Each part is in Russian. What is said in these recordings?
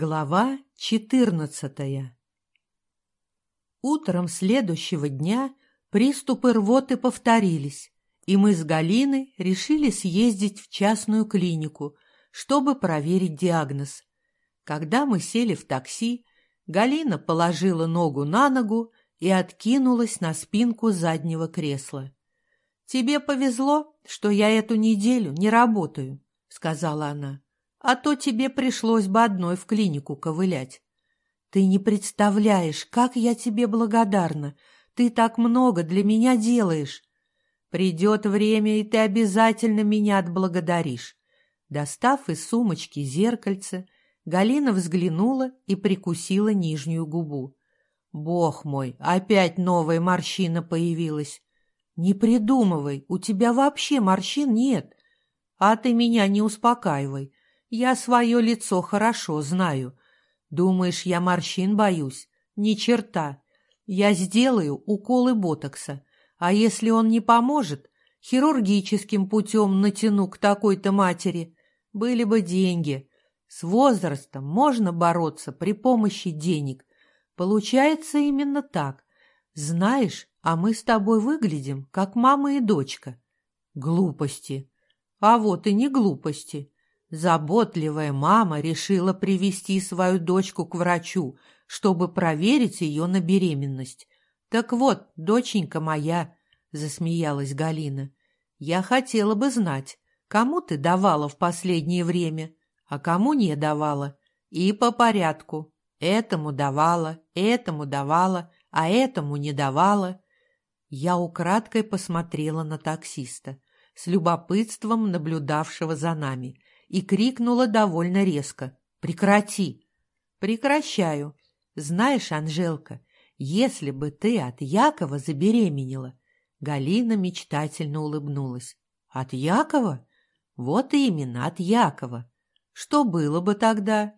Глава четырнадцатая Утром следующего дня приступы рвоты повторились, и мы с Галиной решили съездить в частную клинику, чтобы проверить диагноз. Когда мы сели в такси, Галина положила ногу на ногу и откинулась на спинку заднего кресла. «Тебе повезло, что я эту неделю не работаю», — сказала она а то тебе пришлось бы одной в клинику ковылять. Ты не представляешь, как я тебе благодарна. Ты так много для меня делаешь. Придет время, и ты обязательно меня отблагодаришь. Достав из сумочки зеркальце, Галина взглянула и прикусила нижнюю губу. Бог мой, опять новая морщина появилась. Не придумывай, у тебя вообще морщин нет. А ты меня не успокаивай. Я свое лицо хорошо знаю. Думаешь, я морщин боюсь? Ни черта. Я сделаю уколы ботокса, а если он не поможет, хирургическим путем натяну к такой-то матери. Были бы деньги. С возрастом можно бороться при помощи денег. Получается именно так. Знаешь, а мы с тобой выглядим, как мама и дочка. Глупости. А вот и не глупости. Заботливая мама решила привести свою дочку к врачу, чтобы проверить ее на беременность. «Так вот, доченька моя», — засмеялась Галина, — «я хотела бы знать, кому ты давала в последнее время, а кому не давала. И по порядку. Этому давала, этому давала, а этому не давала». Я украдкой посмотрела на таксиста, с любопытством наблюдавшего за нами — и крикнула довольно резко. «Прекрати!» «Прекращаю. Знаешь, Анжелка, если бы ты от Якова забеременела...» Галина мечтательно улыбнулась. «От Якова? Вот именно, от Якова. Что было бы тогда?»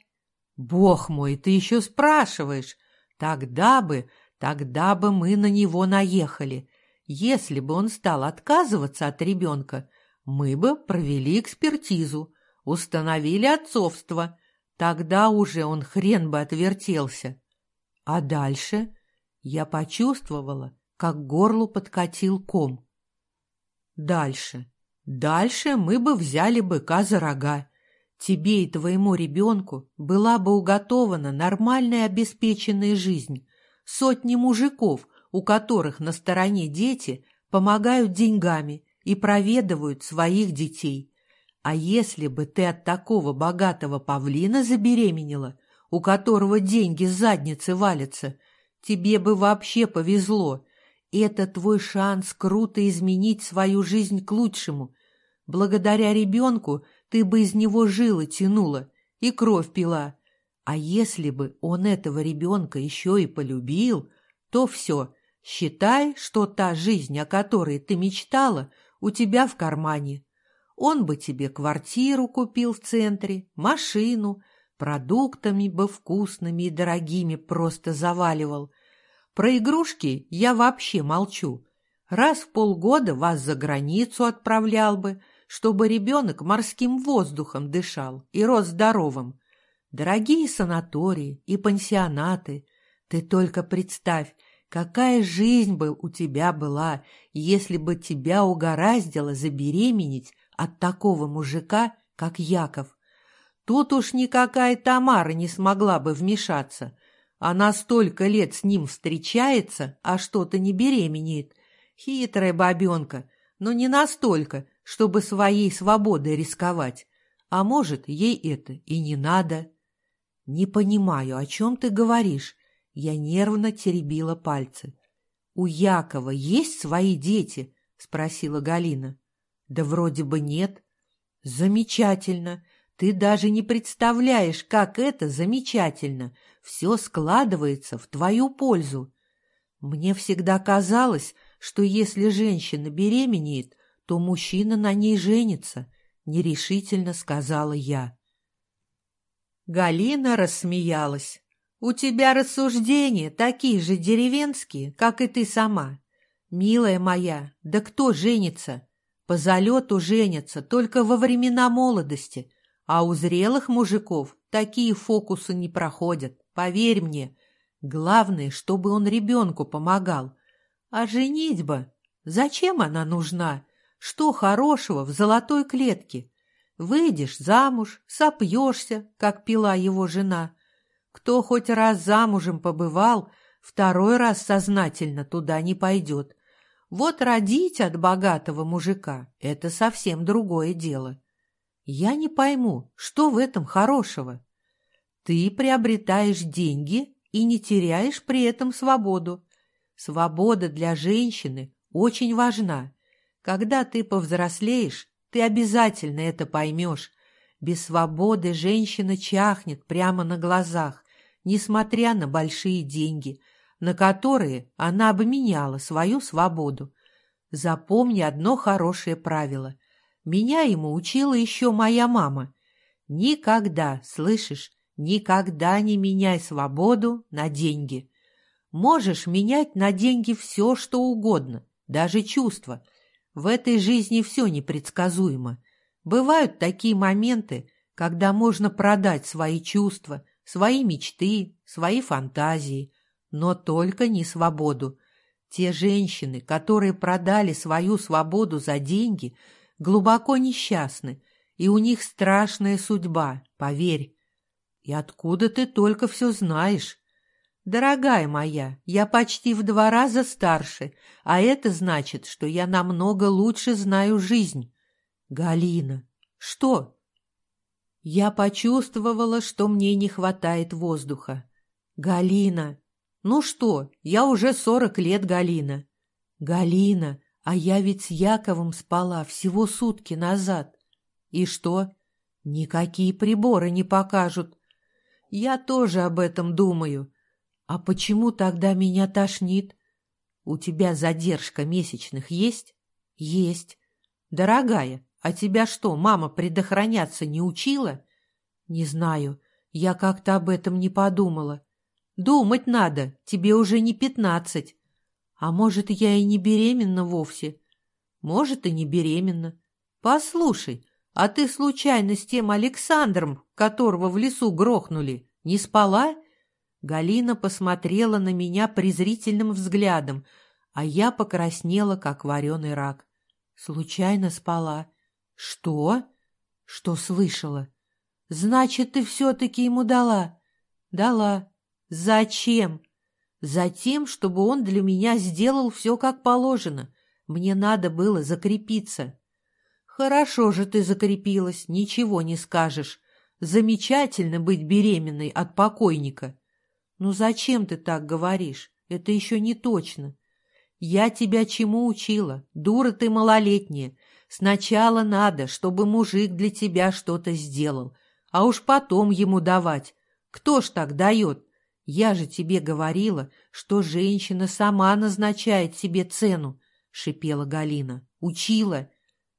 «Бог мой, ты еще спрашиваешь! Тогда бы, тогда бы мы на него наехали. Если бы он стал отказываться от ребенка, мы бы провели экспертизу, установили отцовство. Тогда уже он хрен бы отвертелся. А дальше я почувствовала, как горлу подкатил ком. Дальше. Дальше мы бы взяли быка за рога. Тебе и твоему ребенку была бы уготована нормальная обеспеченная жизнь. Сотни мужиков, у которых на стороне дети, помогают деньгами и проведывают своих детей. А если бы ты от такого богатого павлина забеременела, у которого деньги с задницы валятся, тебе бы вообще повезло. Это твой шанс круто изменить свою жизнь к лучшему. Благодаря ребенку ты бы из него жилы тянула и кровь пила. А если бы он этого ребенка еще и полюбил, то все, считай, что та жизнь, о которой ты мечтала, у тебя в кармане. Он бы тебе квартиру купил в центре, машину, продуктами бы вкусными и дорогими просто заваливал. Про игрушки я вообще молчу. Раз в полгода вас за границу отправлял бы, чтобы ребенок морским воздухом дышал и рос здоровым. Дорогие санатории и пансионаты. Ты только представь, какая жизнь бы у тебя была, если бы тебя угораздило забеременеть от такого мужика, как Яков. Тут уж никакая Тамара не смогла бы вмешаться. Она столько лет с ним встречается, а что-то не беременеет. Хитрая бабенка, но не настолько, чтобы своей свободой рисковать. А может, ей это и не надо. Не понимаю, о чем ты говоришь. Я нервно теребила пальцы. «У Якова есть свои дети?» — спросила Галина. Да вроде бы нет. Замечательно. Ты даже не представляешь, как это замечательно. Все складывается в твою пользу. Мне всегда казалось, что если женщина беременеет, то мужчина на ней женится, нерешительно сказала я. Галина рассмеялась. У тебя рассуждения такие же деревенские, как и ты сама. Милая моя, да кто женится? По залету женятся только во времена молодости, А у зрелых мужиков такие фокусы не проходят, поверь мне. Главное, чтобы он ребенку помогал. А женитьба? Зачем она нужна? Что хорошего в золотой клетке? Выйдешь замуж, сопьешься, как пила его жена. Кто хоть раз замужем побывал, второй раз сознательно туда не пойдет. Вот родить от богатого мужика — это совсем другое дело. Я не пойму, что в этом хорошего? Ты приобретаешь деньги и не теряешь при этом свободу. Свобода для женщины очень важна. Когда ты повзрослеешь, ты обязательно это поймешь. Без свободы женщина чахнет прямо на глазах, несмотря на большие деньги, на которые она обменяла свою свободу. Запомни одно хорошее правило. Меня ему учила еще моя мама. Никогда, слышишь, никогда не меняй свободу на деньги. Можешь менять на деньги все, что угодно, даже чувства – в этой жизни все непредсказуемо. Бывают такие моменты, когда можно продать свои чувства, свои мечты, свои фантазии, но только не свободу. Те женщины, которые продали свою свободу за деньги, глубоко несчастны, и у них страшная судьба, поверь. И откуда ты только все знаешь? «Дорогая моя, я почти в два раза старше, а это значит, что я намного лучше знаю жизнь». «Галина, что?» Я почувствовала, что мне не хватает воздуха. «Галина! Ну что, я уже сорок лет, Галина!» «Галина, а я ведь с Яковом спала всего сутки назад!» «И что?» «Никакие приборы не покажут!» «Я тоже об этом думаю!» «А почему тогда меня тошнит?» «У тебя задержка месячных есть?» «Есть». «Дорогая, а тебя что, мама предохраняться не учила?» «Не знаю. Я как-то об этом не подумала. Думать надо, тебе уже не пятнадцать. А может, я и не беременна вовсе?» «Может, и не беременна. Послушай, а ты случайно с тем Александром, которого в лесу грохнули, не спала?» Галина посмотрела на меня презрительным взглядом, а я покраснела, как вареный рак. Случайно спала. Что? Что слышала? Значит, ты все-таки ему дала? Дала. Зачем? Затем, чтобы он для меня сделал все как положено. Мне надо было закрепиться. Хорошо же ты закрепилась, ничего не скажешь. Замечательно быть беременной от покойника. «Ну зачем ты так говоришь? Это еще не точно. Я тебя чему учила? Дура ты малолетняя. Сначала надо, чтобы мужик для тебя что-то сделал, а уж потом ему давать. Кто ж так дает? Я же тебе говорила, что женщина сама назначает себе цену, — шипела Галина. Учила.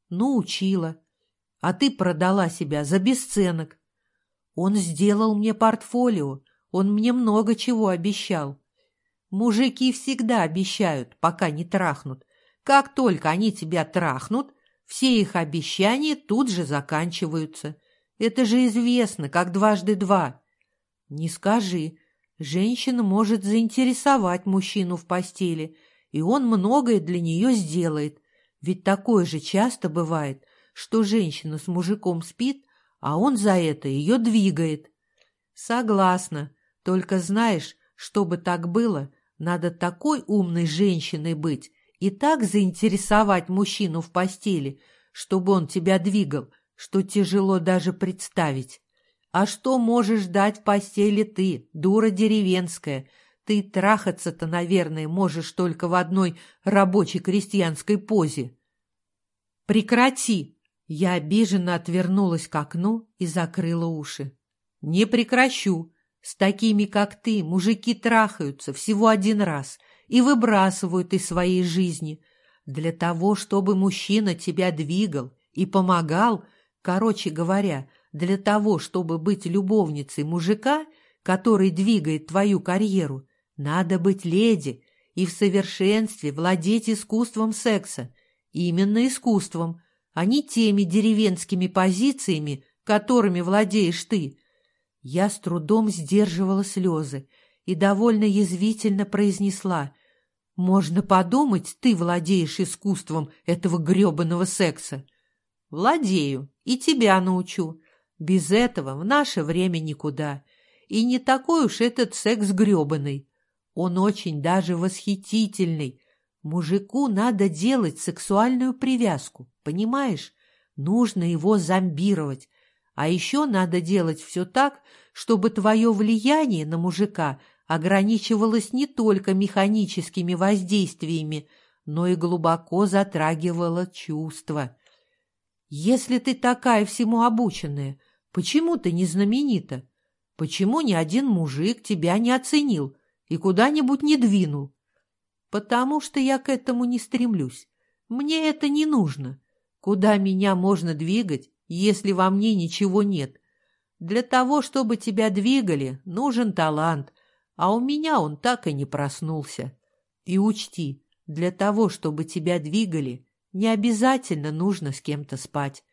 Ну, учила. А ты продала себя за бесценок. Он сделал мне портфолио, он мне много чего обещал. Мужики всегда обещают, пока не трахнут. Как только они тебя трахнут, все их обещания тут же заканчиваются. Это же известно, как дважды два. Не скажи. Женщина может заинтересовать мужчину в постели, и он многое для нее сделает. Ведь такое же часто бывает, что женщина с мужиком спит, а он за это ее двигает. Согласна. Только знаешь, чтобы так было, надо такой умной женщиной быть и так заинтересовать мужчину в постели, чтобы он тебя двигал, что тяжело даже представить. А что можешь дать в постели ты, дура деревенская? Ты трахаться-то, наверное, можешь только в одной рабочей крестьянской позе. Прекрати! Я обиженно отвернулась к окну и закрыла уши. Не прекращу. С такими, как ты, мужики трахаются всего один раз и выбрасывают из своей жизни. Для того, чтобы мужчина тебя двигал и помогал, короче говоря, для того, чтобы быть любовницей мужика, который двигает твою карьеру, надо быть леди и в совершенстве владеть искусством секса, именно искусством, а не теми деревенскими позициями, которыми владеешь ты. Я с трудом сдерживала слезы и довольно язвительно произнесла. «Можно подумать, ты владеешь искусством этого гребаного секса». «Владею, и тебя научу. Без этого в наше время никуда. И не такой уж этот секс гребаный. Он очень даже восхитительный. Мужику надо делать сексуальную привязку, понимаешь? Нужно его зомбировать. А еще надо делать все так, чтобы твое влияние на мужика ограничивалось не только механическими воздействиями, но и глубоко затрагивало чувства. Если ты такая всему обученная, почему ты не знаменита? Почему ни один мужик тебя не оценил и куда-нибудь не двинул? Потому что я к этому не стремлюсь. Мне это не нужно. Куда меня можно двигать, если во мне ничего нет? Для того, чтобы тебя двигали, нужен талант, а у меня он так и не проснулся. И учти, для того, чтобы тебя двигали, не обязательно нужно с кем-то спать.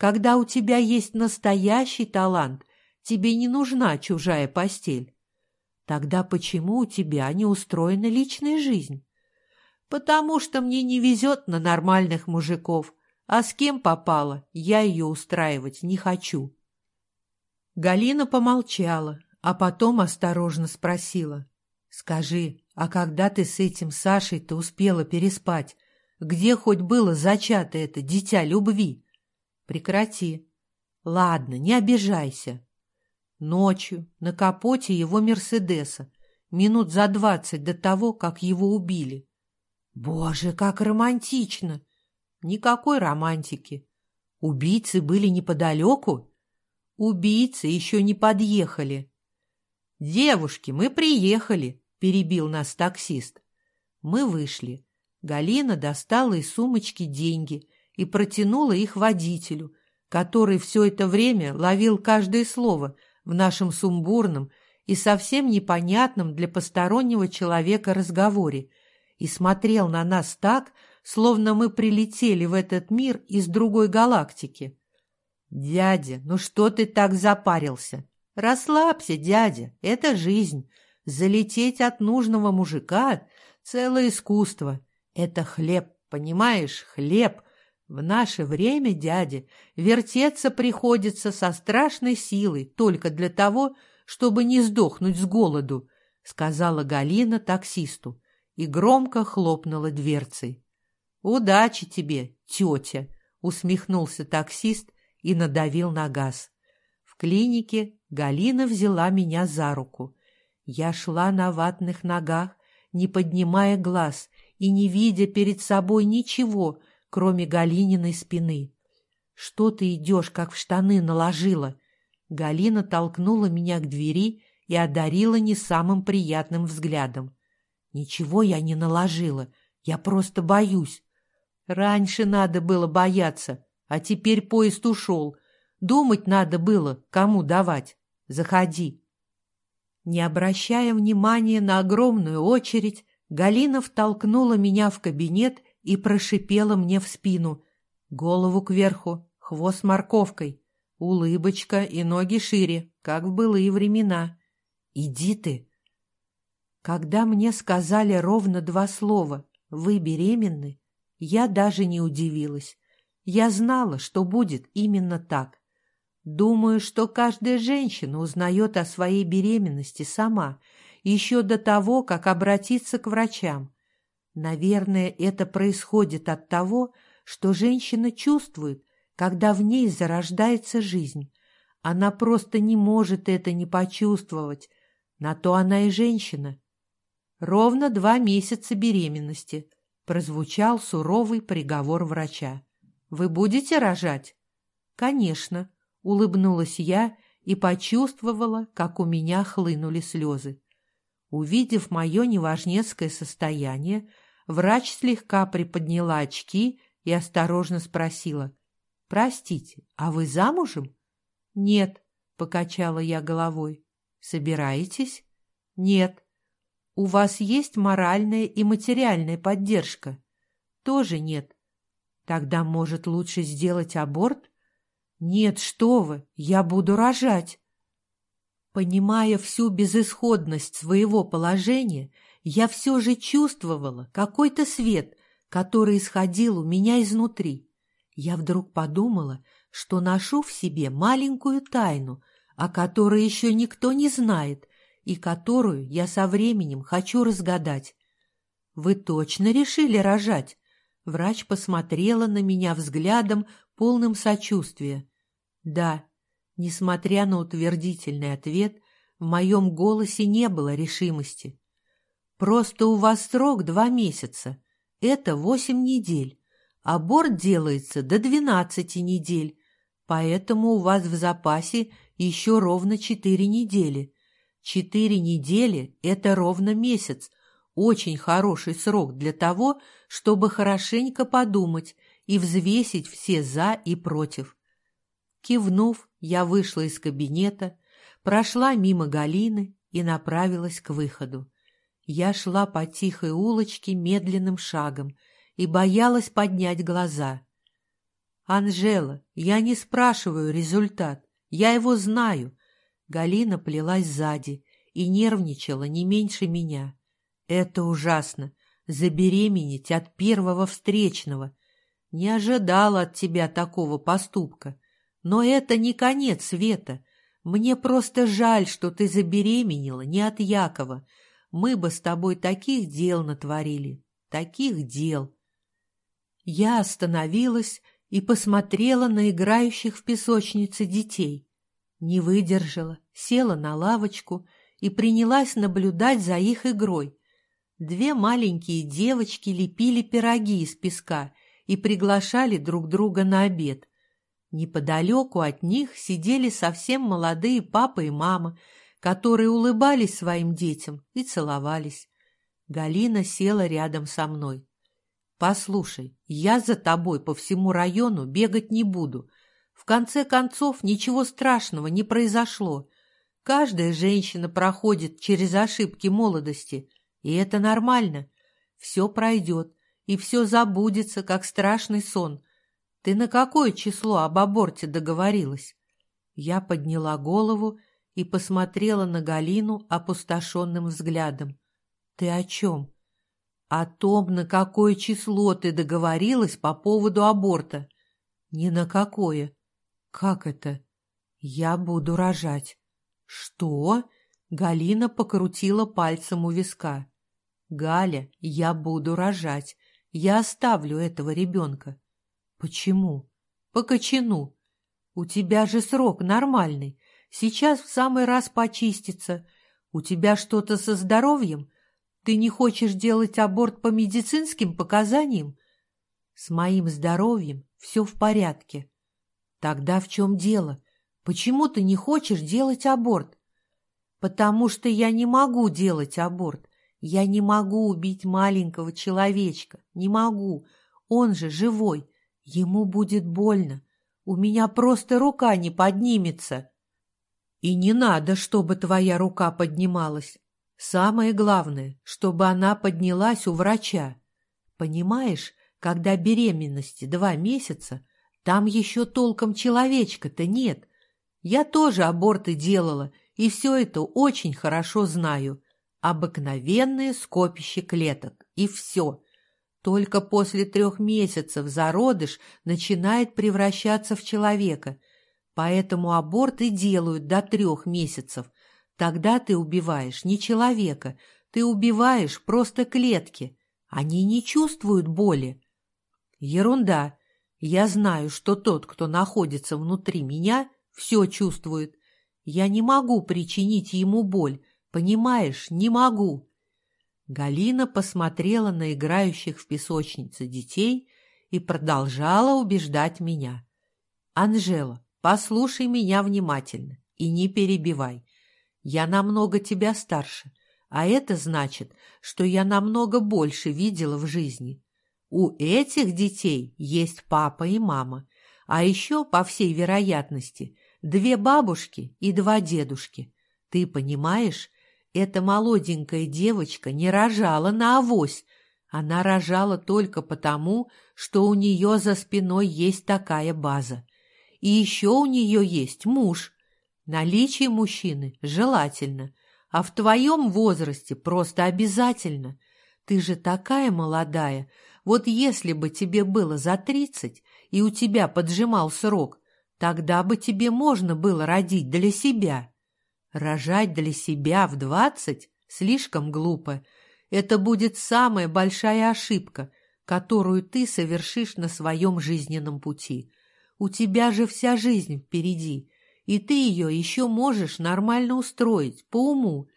Когда у тебя есть настоящий талант, тебе не нужна чужая постель. Тогда почему у тебя не устроена личная жизнь? Потому что мне не везет на нормальных мужиков, а с кем попало, я ее устраивать не хочу. Галина помолчала, а потом осторожно спросила. «Скажи, а когда ты с этим Сашей-то успела переспать? Где хоть было зачато это дитя любви?» «Прекрати. Ладно, не обижайся». Ночью на капоте его Мерседеса, минут за двадцать до того, как его убили. «Боже, как романтично!» «Никакой романтики. Убийцы были неподалеку?» Убийцы еще не подъехали. «Девушки, мы приехали!» – перебил нас таксист. Мы вышли. Галина достала из сумочки деньги и протянула их водителю, который все это время ловил каждое слово в нашем сумбурном и совсем непонятном для постороннего человека разговоре и смотрел на нас так, словно мы прилетели в этот мир из другой галактики. «Дядя, ну что ты так запарился? Расслабься, дядя, это жизнь. Залететь от нужного мужика — целое искусство. Это хлеб, понимаешь, хлеб. В наше время, дядя, вертеться приходится со страшной силой только для того, чтобы не сдохнуть с голоду», — сказала Галина таксисту и громко хлопнула дверцей. «Удачи тебе, тетя!» — усмехнулся таксист и надавил на газ. В клинике Галина взяла меня за руку. Я шла на ватных ногах, не поднимая глаз и не видя перед собой ничего, кроме Галининой спины. «Что ты идешь, как в штаны наложила?» Галина толкнула меня к двери и одарила не самым приятным взглядом. «Ничего я не наложила, я просто боюсь». «Раньше надо было бояться, а теперь поезд ушел. Думать надо было, кому давать. Заходи. Не обращая внимания на огромную очередь, Галина втолкнула меня в кабинет и прошипела мне в спину. Голову кверху, хвост морковкой, улыбочка и ноги шире, как в былые времена. «Иди ты!» Когда мне сказали ровно два слова «Вы беременны», я даже не удивилась. Я знала, что будет именно так. Думаю, что каждая женщина узнает о своей беременности сама, еще до того, как обратиться к врачам. Наверное, это происходит от того, что женщина чувствует, когда в ней зарождается жизнь. Она просто не может это не почувствовать. На то она и женщина. Ровно два месяца беременности прозвучал суровый приговор врача. Вы будете рожать? Конечно, улыбнулась я и почувствовала, как у меня хлынули слезы. Увидев мое неважнецкое состояние, врач слегка приподняла очки и осторожно спросила. «Простите, а вы замужем?» «Нет», — покачала я головой. «Собираетесь?» «Нет». «У вас есть моральная и материальная поддержка?» «Тоже нет. Тогда, может, лучше сделать аборт? Нет, что вы, я буду рожать. Понимая всю безысходность своего положения, я все же чувствовала какой-то свет, который исходил у меня изнутри. Я вдруг подумала, что ношу в себе маленькую тайну, о которой еще никто не знает и которую я со временем хочу разгадать. «Вы точно решили рожать?» Врач посмотрела на меня взглядом, полным сочувствия. «Да», несмотря на утвердительный ответ, в моем голосе не было решимости. «Просто у вас срок два месяца. Это восемь недель. Аборт делается до двенадцати недель, поэтому у вас в запасе еще ровно четыре недели. Четыре недели – это ровно месяц, очень хороший срок для того, чтобы хорошенько подумать и взвесить все «за» и «против». Кивнув, я вышла из кабинета, прошла мимо Галины и направилась к выходу. Я шла по тихой улочке медленным шагом и боялась поднять глаза. «Анжела, я не спрашиваю результат, я его знаю». Галина плелась сзади и нервничала не меньше меня. «Это ужасно, забеременеть от первого встречного. Не ожидала от тебя такого поступка. Но это не конец света. Мне просто жаль, что ты забеременела не от Якова. Мы бы с тобой таких дел натворили, таких дел. Я остановилась и посмотрела на играющих в песочнице детей. Не выдержала, села на лавочку и принялась наблюдать за их игрой. Две маленькие девочки лепили пироги из песка и приглашали друг друга на обед. Неподалеку от них сидели совсем молодые папа и мама, которые улыбались своим детям и целовались. Галина села рядом со мной. «Послушай, я за тобой по всему району бегать не буду. В конце концов, ничего страшного не произошло. Каждая женщина проходит через ошибки молодости, и это нормально. Все пройдет, и все забудется, как страшный сон. Ты на какое число об аборте договорилась? Я подняла голову и посмотрела на Галину опустошенным взглядом. Ты о чем? О том, на какое число ты договорилась по поводу аборта. Ни на какое. Как это? Я буду рожать. Что? Галина покрутила пальцем у виска. Галя, я буду рожать. Я оставлю этого ребенка. Почему? По. У тебя же срок нормальный. Сейчас в самый раз почистится. У тебя что-то со здоровьем? Ты не хочешь делать аборт по медицинским показаниям? С моим здоровьем все в порядке. Тогда в чем дело? Почему ты не хочешь делать аборт? Потому что я не могу делать аборт. Я не могу убить маленького человечка. Не могу. Он же живой. Ему будет больно. У меня просто рука не поднимется. И не надо, чтобы твоя рука поднималась. Самое главное, чтобы она поднялась у врача. Понимаешь, когда беременности два месяца, там еще толком человечка-то нет. Я тоже аборты делала, и все это очень хорошо знаю. Обыкновенное скопище клеток, и все. Только после трех месяцев зародыш начинает превращаться в человека, поэтому аборты делают до трех месяцев. Тогда ты убиваешь не человека, ты убиваешь просто клетки. Они не чувствуют боли. Ерунда. Я знаю, что тот, кто находится внутри меня, все чувствует. Я не могу причинить ему боль, понимаешь, не могу. Галина посмотрела на играющих в песочнице детей и продолжала убеждать меня. «Анжела, послушай меня внимательно и не перебивай. Я намного тебя старше, а это значит, что я намного больше видела в жизни. У этих детей есть папа и мама, а еще, по всей вероятности, две бабушки и два дедушки. Ты понимаешь, эта молоденькая девочка не рожала на авось. Она рожала только потому, что у нее за спиной есть такая база. И еще у нее есть муж. Наличие мужчины желательно, а в твоем возрасте просто обязательно. Ты же такая молодая. Вот если бы тебе было за тридцать, и у тебя поджимал срок, тогда бы тебе можно было родить для себя. Рожать для себя в двадцать слишком глупо. Это будет самая большая ошибка, которую ты совершишь на своем жизненном пути. У тебя же вся жизнь впереди, и ты ее еще можешь нормально устроить, по уму.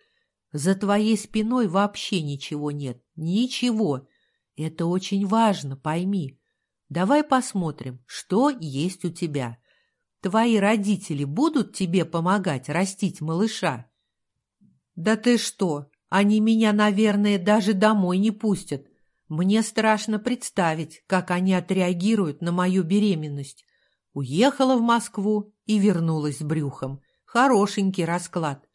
За твоей спиной вообще ничего нет, ничего. Это очень важно, пойми. Давай посмотрим, что есть у тебя. Твои родители будут тебе помогать растить малыша? Да ты что, они меня, наверное, даже домой не пустят. Мне страшно представить, как они отреагируют на мою беременность. Уехала в Москву и вернулась с брюхом. Хорошенький расклад.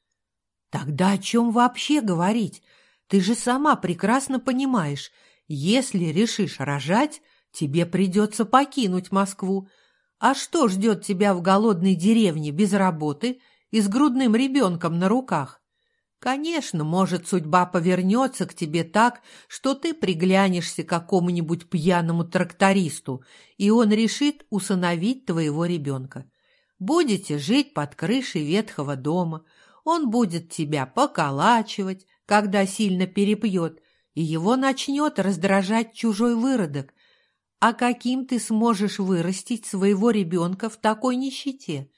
Тогда о чем вообще говорить? Ты же сама прекрасно понимаешь, если решишь рожать, тебе придется покинуть Москву. А что ждет тебя в голодной деревне без работы и с грудным ребенком на руках? Конечно, может, судьба повернется к тебе так, что ты приглянешься какому-нибудь пьяному трактористу, и он решит усыновить твоего ребенка. Будете жить под крышей ветхого дома, он будет тебя поколачивать, когда сильно перепьет, и его начнет раздражать чужой выродок. А каким ты сможешь вырастить своего ребенка в такой нищете?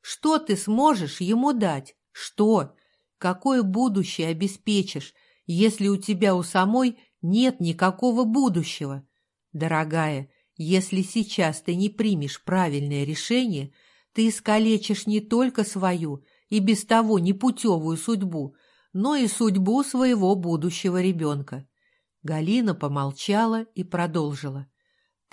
Что ты сможешь ему дать? Что? Какое будущее обеспечишь, если у тебя у самой нет никакого будущего? Дорогая, если сейчас ты не примешь правильное решение, ты искалечишь не только свою и без того непутевую судьбу, но и судьбу своего будущего ребенка. Галина помолчала и продолжила.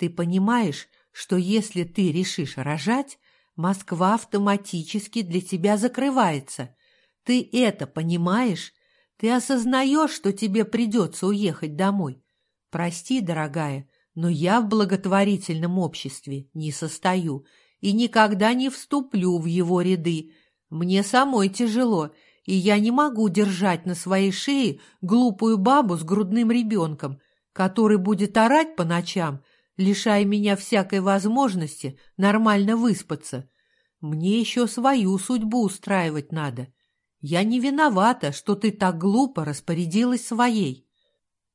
Ты понимаешь, что если ты решишь рожать, Москва автоматически для тебя закрывается, ты это понимаешь? Ты осознаешь, что тебе придется уехать домой? Прости, дорогая, но я в благотворительном обществе не состою и никогда не вступлю в его ряды. Мне самой тяжело, и я не могу держать на своей шее глупую бабу с грудным ребенком, который будет орать по ночам, лишая меня всякой возможности нормально выспаться. Мне еще свою судьбу устраивать надо. Я не виновата, что ты так глупо распорядилась своей.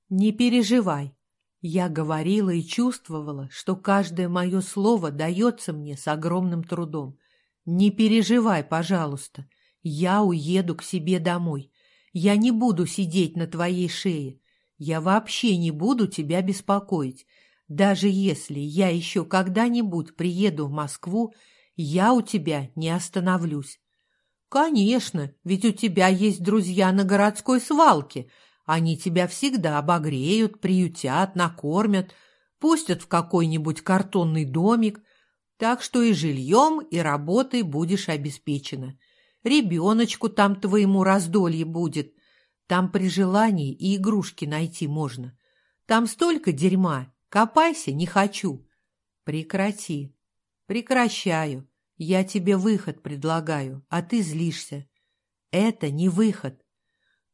Не переживай. Я говорила и чувствовала, что каждое мое слово дается мне с огромным трудом. Не переживай, пожалуйста. Я уеду к себе домой. Я не буду сидеть на твоей шее. Я вообще не буду тебя беспокоить. Даже если я еще когда-нибудь приеду в Москву, я у тебя не остановлюсь. «Конечно, ведь у тебя есть друзья на городской свалке. Они тебя всегда обогреют, приютят, накормят, пустят в какой-нибудь картонный домик, так что и жильем, и работой будешь обеспечена. Ребеночку там твоему раздолье будет. Там при желании и игрушки найти можно. Там столько дерьма, копайся не хочу. Прекрати. Прекращаю. Я тебе выход предлагаю, а ты злишься. Это не выход.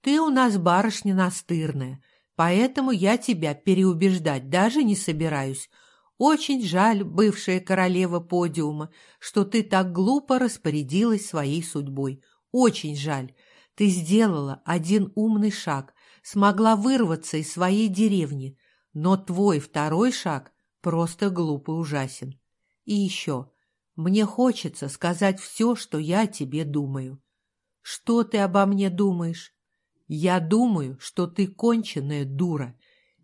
Ты у нас барышня настырная, поэтому я тебя переубеждать даже не собираюсь. Очень жаль, бывшая королева подиума, что ты так глупо распорядилась своей судьбой. Очень жаль. Ты сделала один умный шаг, смогла вырваться из своей деревни, но твой второй шаг просто глупо ужасен. И еще, мне хочется сказать все, что я тебе думаю. Что ты обо мне думаешь? Я думаю, что ты конченая дура.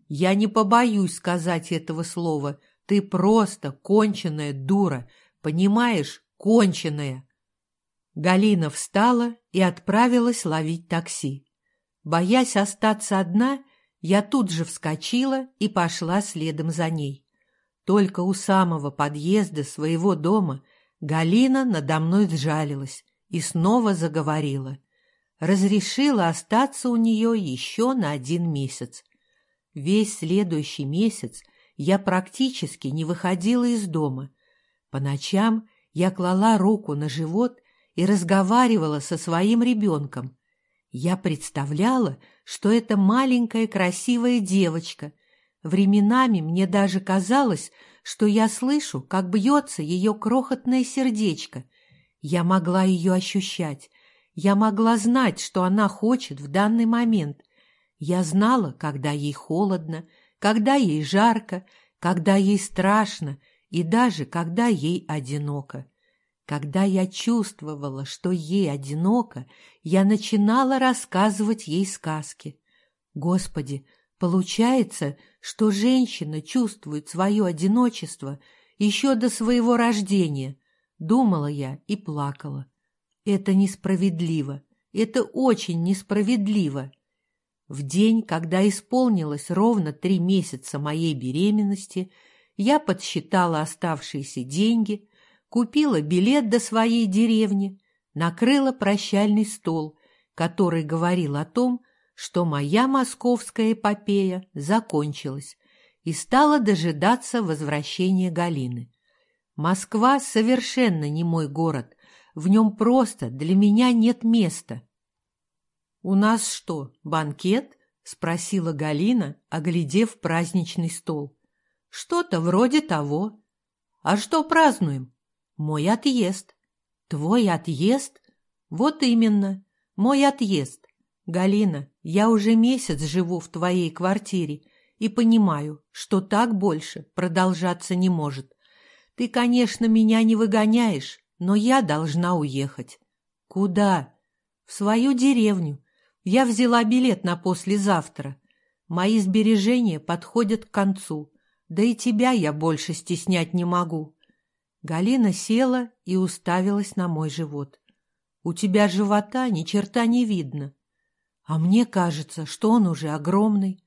Я не побоюсь сказать этого слова. Ты просто конченая дура. Понимаешь? Конченая. Галина встала и отправилась ловить такси. Боясь остаться одна, я тут же вскочила и пошла следом за ней. Только у самого подъезда своего дома Галина надо мной сжалилась и снова заговорила. Разрешила остаться у нее еще на один месяц. Весь следующий месяц я практически не выходила из дома. По ночам Я клала руку на живот и разговаривала со своим ребенком. Я представляла, что это маленькая красивая девочка. Временами мне даже казалось, что я слышу, как бьется ее крохотное сердечко. Я могла ее ощущать. Я могла знать, что она хочет в данный момент. Я знала, когда ей холодно, когда ей жарко, когда ей страшно и даже когда ей одиноко. Когда я чувствовала, что ей одиноко, я начинала рассказывать ей сказки. Господи, получается, что женщина чувствует свое одиночество еще до своего рождения, думала я и плакала. Это несправедливо, это очень несправедливо. В день, когда исполнилось ровно три месяца моей беременности, я подсчитала оставшиеся деньги, купила билет до своей деревни, накрыла прощальный стол, который говорил о том, что моя московская эпопея закончилась, и стала дожидаться возвращения Галины. Москва совершенно не мой город, в нем просто для меня нет места. «У нас что, банкет?» — спросила Галина, оглядев праздничный стол. «Что-то вроде того. А что празднуем?» «Мой отъезд». «Твой отъезд?» «Вот именно, мой отъезд. Галина, я уже месяц живу в твоей квартире и понимаю, что так больше продолжаться не может. Ты, конечно, меня не выгоняешь, но я должна уехать». «Куда?» «В свою деревню. Я взяла билет на послезавтра. Мои сбережения подходят к концу, да и тебя я больше стеснять не могу. Галина села и уставилась на мой живот. У тебя живота ни черта не видно. А мне кажется, что он уже огромный.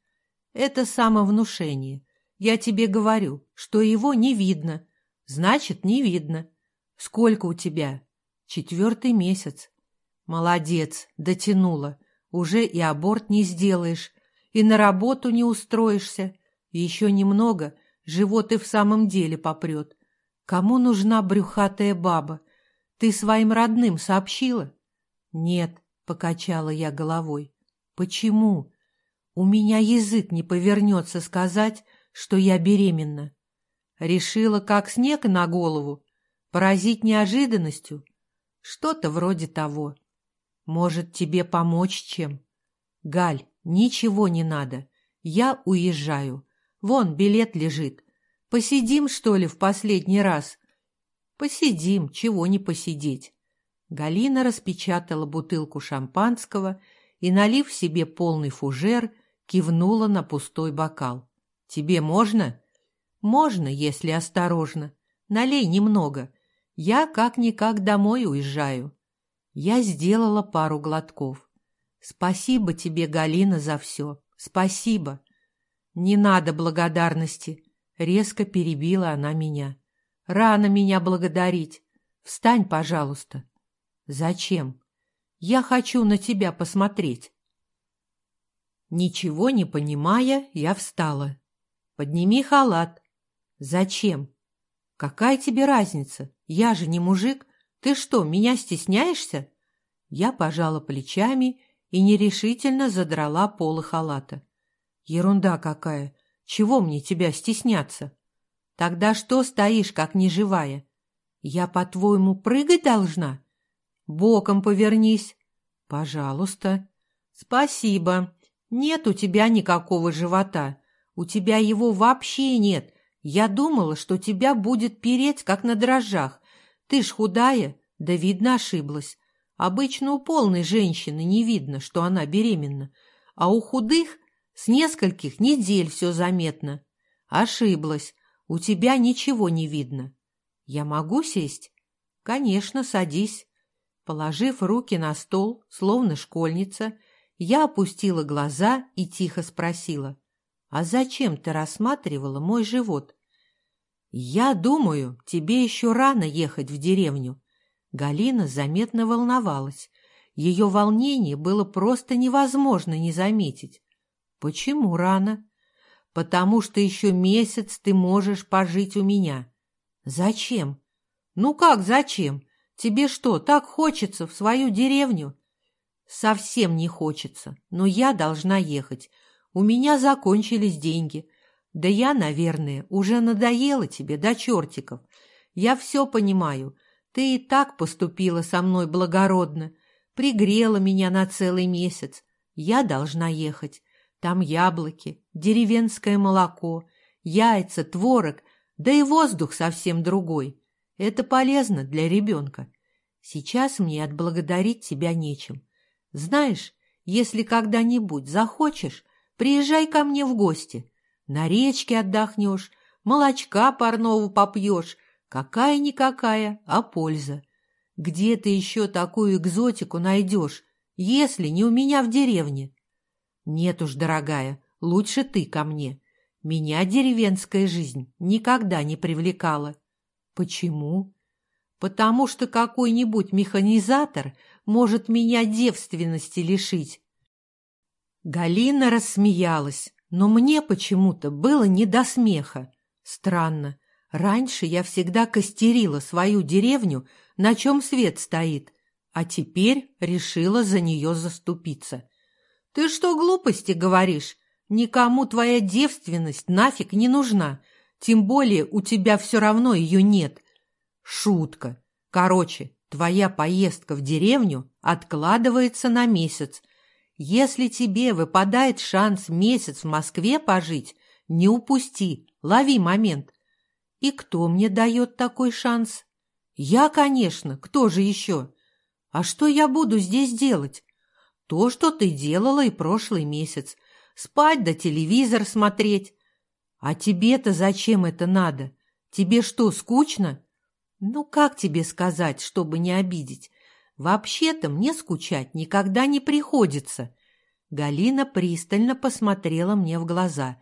Это самовнушение. Я тебе говорю, что его не видно. Значит, не видно. Сколько у тебя? Четвертый месяц. Молодец, дотянула. Уже и аборт не сделаешь, и на работу не устроишься. Еще немного, живот и в самом деле попрет. Кому нужна брюхатая баба? Ты своим родным сообщила? Нет, покачала я головой. Почему? У меня язык не повернется сказать, что я беременна. Решила, как снег на голову, поразить неожиданностью. Что-то вроде того. Может, тебе помочь чем? Галь, ничего не надо. Я уезжаю. Вон билет лежит. Посидим, что ли, в последний раз? Посидим, чего не посидеть. Галина распечатала бутылку шампанского и, налив себе полный фужер, кивнула на пустой бокал. «Тебе можно?» «Можно, если осторожно. Налей немного. Я как-никак домой уезжаю». Я сделала пару глотков. Спасибо тебе, Галина, за все. Спасибо. Не надо благодарности. Резко перебила она меня. Рано меня благодарить. Встань, пожалуйста. Зачем? Я хочу на тебя посмотреть. Ничего не понимая, я встала. Подними халат. Зачем? Какая тебе разница? Я же не мужик. Ты что, меня стесняешься? Я пожала плечами и нерешительно задрала полы халата. Ерунда какая! Чего мне тебя стесняться? Тогда что стоишь, как неживая? Я, по-твоему, прыгать должна? Боком повернись. Пожалуйста. Спасибо. Нет у тебя никакого живота. У тебя его вообще нет. Я думала, что тебя будет переть, как на дрожжах. Ты ж худая, да видно ошиблась. Обычно у полной женщины не видно, что она беременна, а у худых с нескольких недель все заметно. Ошиблась, у тебя ничего не видно. Я могу сесть? Конечно, садись. Положив руки на стол, словно школьница, я опустила глаза и тихо спросила, «А зачем ты рассматривала мой живот?» «Я думаю, тебе еще рано ехать в деревню». Галина заметно волновалась. Ее волнение было просто невозможно не заметить. «Почему рано?» «Потому что еще месяц ты можешь пожить у меня». «Зачем?» «Ну как, зачем? Тебе что, так хочется в свою деревню?» «Совсем не хочется, но я должна ехать. У меня закончились деньги. Да я, наверное, уже надоела тебе до чертиков. Я все понимаю. Ты и так поступила со мной благородно. Пригрела меня на целый месяц. Я должна ехать. Там яблоки, деревенское молоко, яйца, творог, да и воздух совсем другой. Это полезно для ребенка. Сейчас мне отблагодарить тебя нечем. Знаешь, если когда-нибудь захочешь, приезжай ко мне в гости. На речке отдохнешь, молочка парного попьешь. Какая-никакая, а польза. Где ты еще такую экзотику найдешь, если не у меня в деревне? Нет уж, дорогая, лучше ты ко мне. Меня деревенская жизнь никогда не привлекала. Почему? Потому что какой-нибудь механизатор может меня девственности лишить. Галина рассмеялась, но мне почему-то было не до смеха. Странно. Раньше я всегда костерила свою деревню, на чем свет стоит, а теперь решила за нее заступиться. Ты что глупости говоришь? Никому твоя девственность нафиг не нужна, тем более у тебя все равно ее нет. Шутка. Короче, твоя поездка в деревню откладывается на месяц. Если тебе выпадает шанс месяц в Москве пожить, не упусти, лови момент. И кто мне дает такой шанс? Я, конечно, кто же еще? А что я буду здесь делать? То, что ты делала и прошлый месяц. Спать да телевизор смотреть. А тебе-то зачем это надо? Тебе что, скучно? Ну, как тебе сказать, чтобы не обидеть? Вообще-то мне скучать никогда не приходится. Галина пристально посмотрела мне в глаза.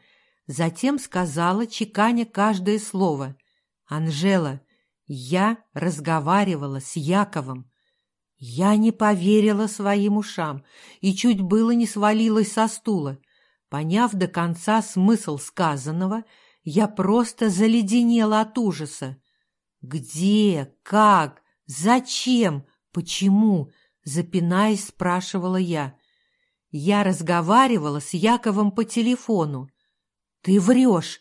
Затем сказала, чеканя каждое слово. «Анжела, я разговаривала с Яковом. Я не поверила своим ушам и чуть было не свалилась со стула. Поняв до конца смысл сказанного, я просто заледенела от ужаса. «Где? Как? Зачем? Почему?» — запинаясь, спрашивала я. Я разговаривала с Яковом по телефону. «Ты врешь!